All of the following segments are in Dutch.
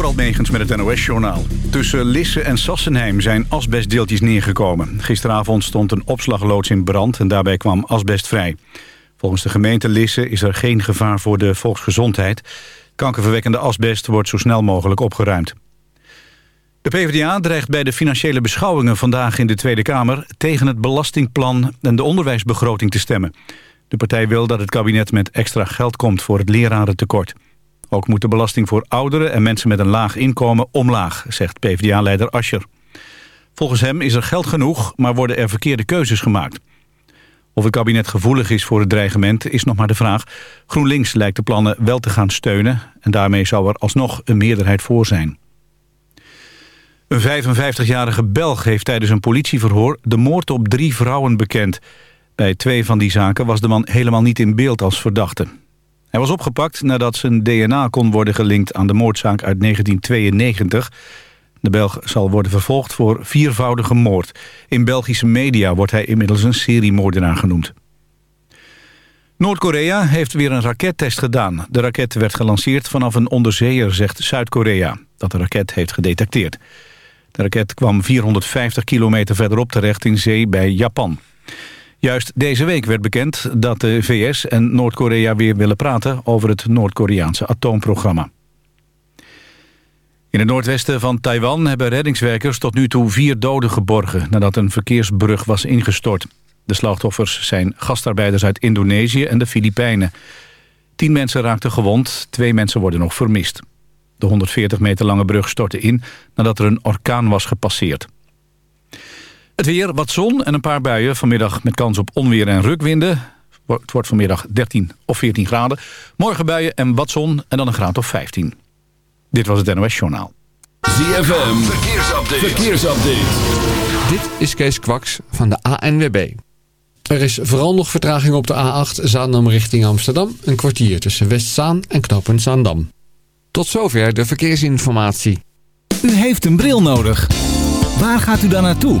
Door Megens met het NOS-journaal. Tussen Lisse en Sassenheim zijn asbestdeeltjes neergekomen. Gisteravond stond een opslagloods in brand en daarbij kwam asbest vrij. Volgens de gemeente Lisse is er geen gevaar voor de volksgezondheid. Kankerverwekkende asbest wordt zo snel mogelijk opgeruimd. De PvdA dreigt bij de financiële beschouwingen vandaag in de Tweede Kamer... tegen het belastingplan en de onderwijsbegroting te stemmen. De partij wil dat het kabinet met extra geld komt voor het lerarentekort. Ook moet de belasting voor ouderen en mensen met een laag inkomen omlaag, zegt PvdA-leider Ascher. Volgens hem is er geld genoeg, maar worden er verkeerde keuzes gemaakt. Of het kabinet gevoelig is voor het dreigement is nog maar de vraag. GroenLinks lijkt de plannen wel te gaan steunen... en daarmee zou er alsnog een meerderheid voor zijn. Een 55-jarige Belg heeft tijdens een politieverhoor... de moord op drie vrouwen bekend. Bij twee van die zaken was de man helemaal niet in beeld als verdachte. Hij was opgepakt nadat zijn DNA kon worden gelinkt aan de moordzaak uit 1992. De Belg zal worden vervolgd voor viervoudige moord. In Belgische media wordt hij inmiddels een seriemoordenaar genoemd. Noord-Korea heeft weer een rakettest gedaan. De raket werd gelanceerd vanaf een onderzeeër, zegt Zuid-Korea... dat de raket heeft gedetecteerd. De raket kwam 450 kilometer verderop terecht in zee bij Japan. Juist deze week werd bekend dat de VS en Noord-Korea weer willen praten over het Noord-Koreaanse atoomprogramma. In het noordwesten van Taiwan hebben reddingswerkers tot nu toe vier doden geborgen nadat een verkeersbrug was ingestort. De slachtoffers zijn gastarbeiders uit Indonesië en de Filipijnen. Tien mensen raakten gewond, twee mensen worden nog vermist. De 140 meter lange brug stortte in nadat er een orkaan was gepasseerd. Het weer, wat zon en een paar buien. Vanmiddag met kans op onweer en rukwinden. Het wordt vanmiddag 13 of 14 graden. Morgen buien en wat zon en dan een graad of 15. Dit was het NOS Journaal. ZFM, verkeersupdate. verkeersupdate. Dit is Kees Kwaks van de ANWB. Er is vooral nog vertraging op de A8 Zaandam richting Amsterdam. Een kwartier tussen Westzaan en Knoppen Zaandam. Tot zover de verkeersinformatie. U heeft een bril nodig. Waar gaat u dan naartoe?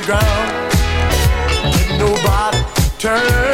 Didn't nobody turn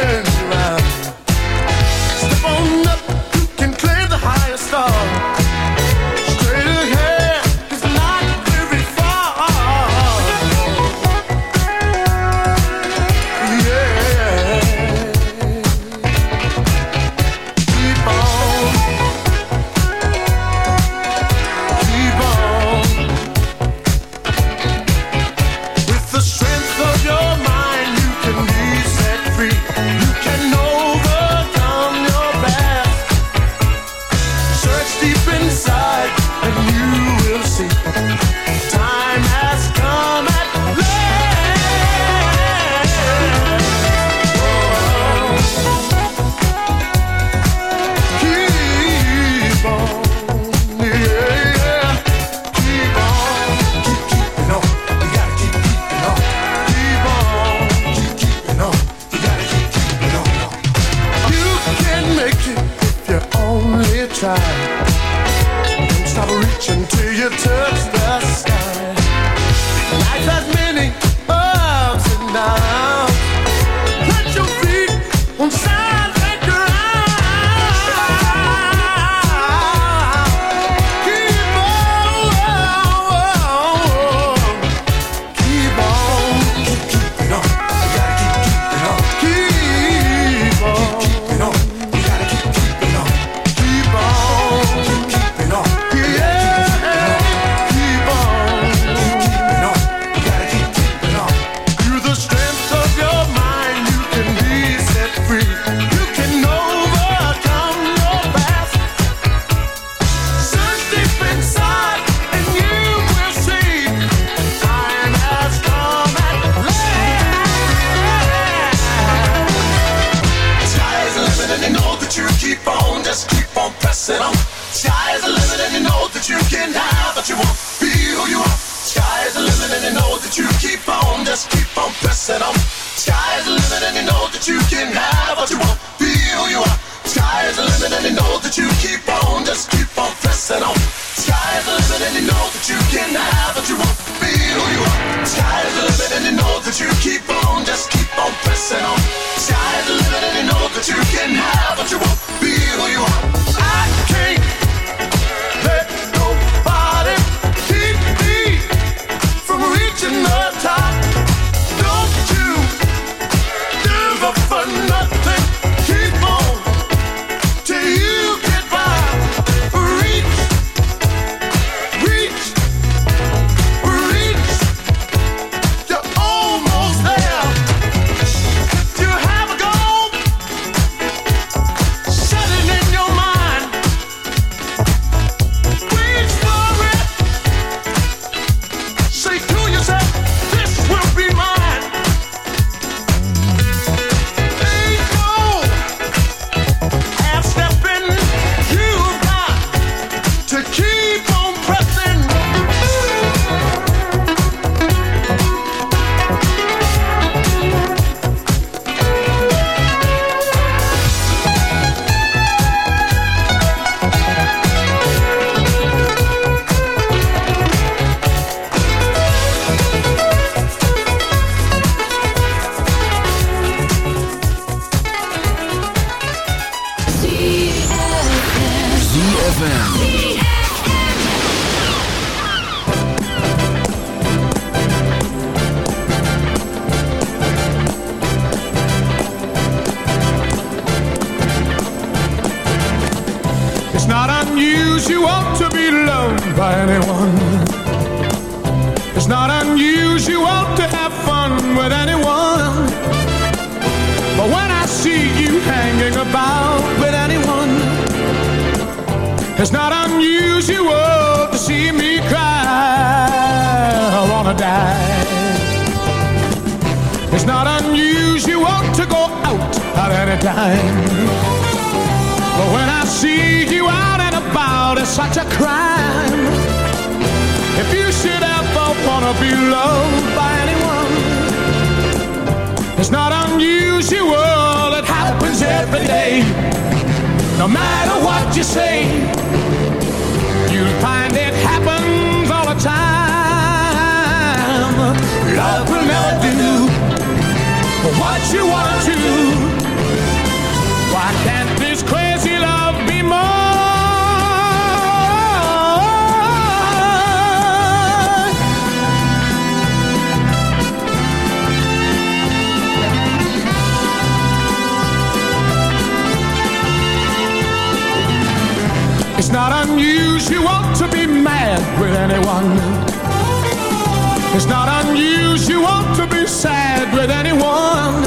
feels you ought to be sad with anyone.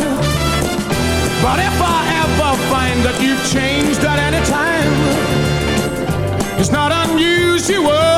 But if I ever find that you've changed at any time, it's not unusual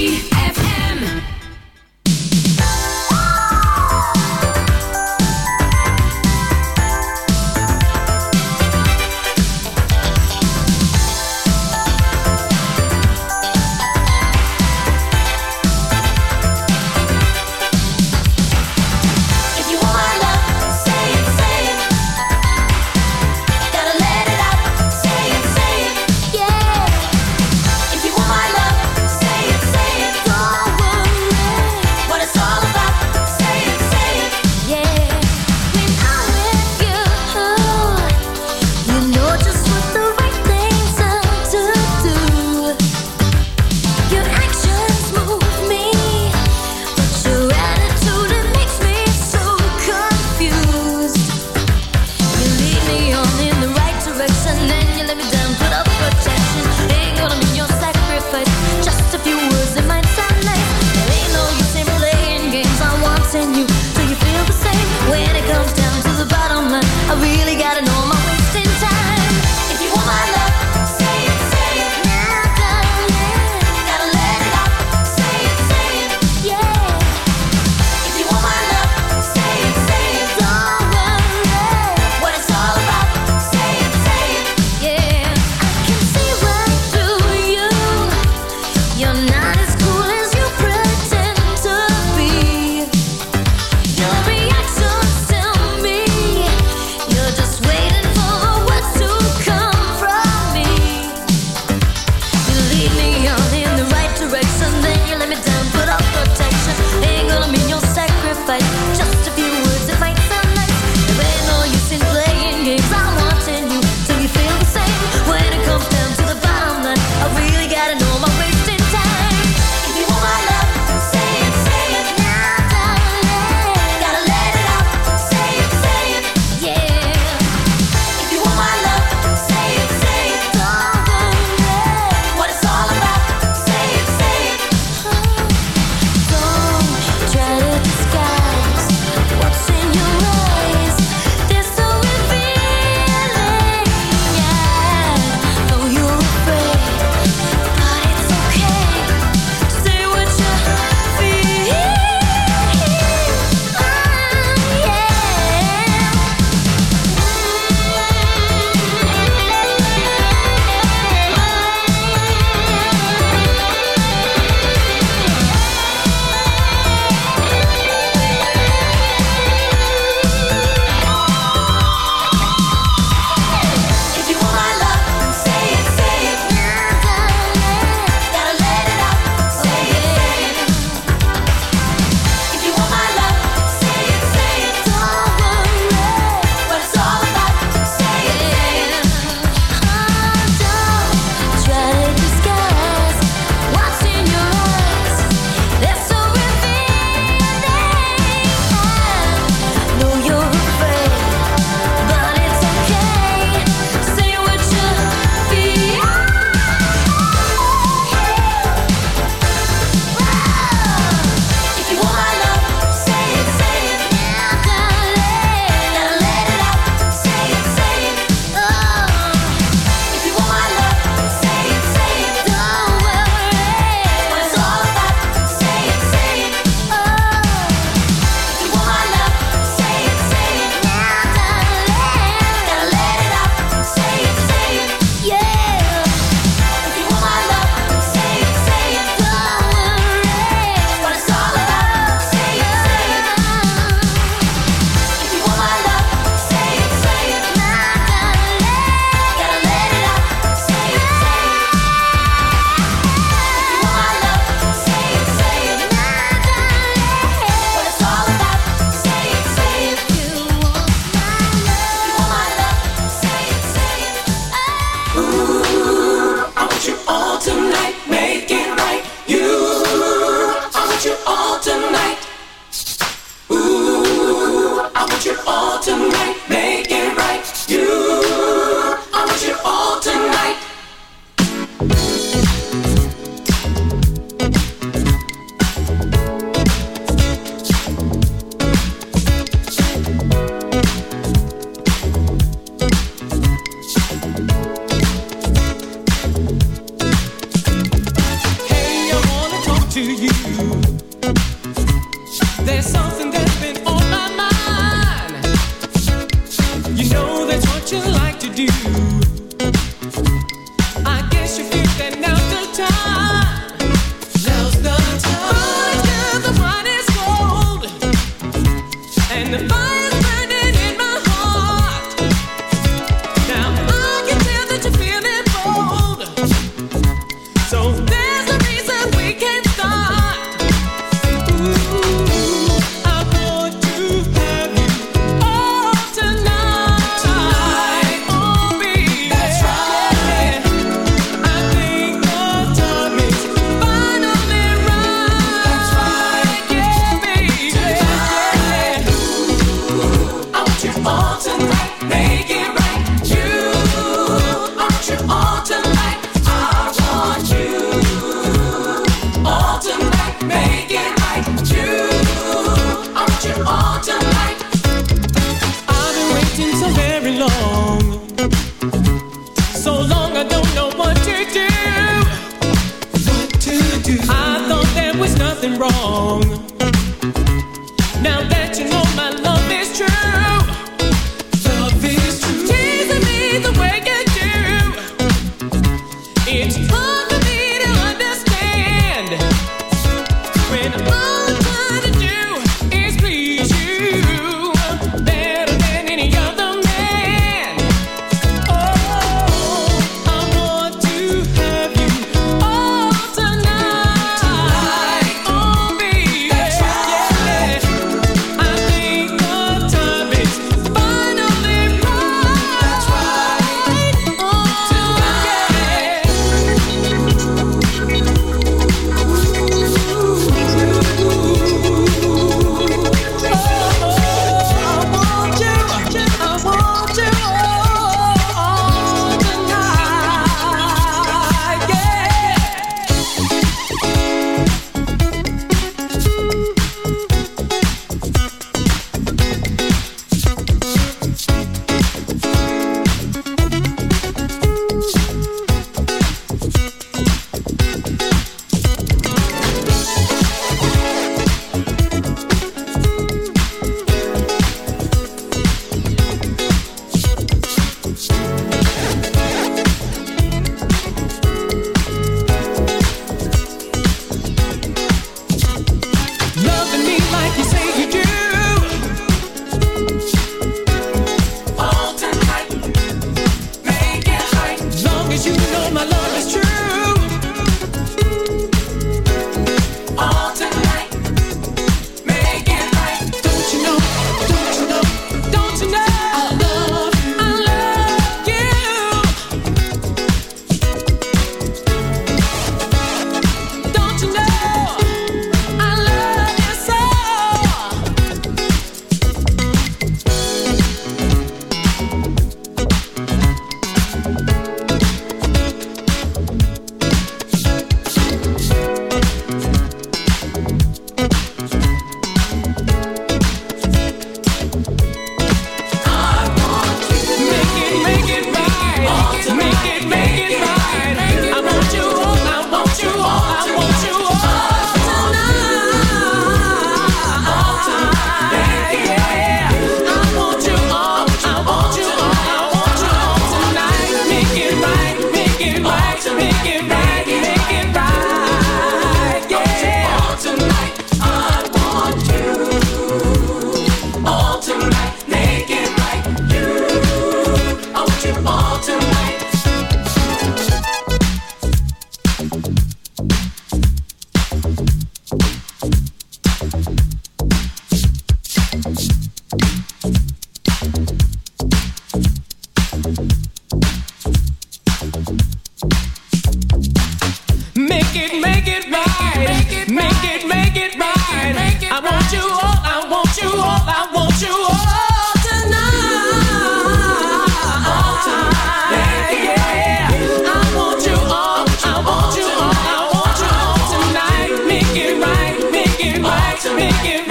you.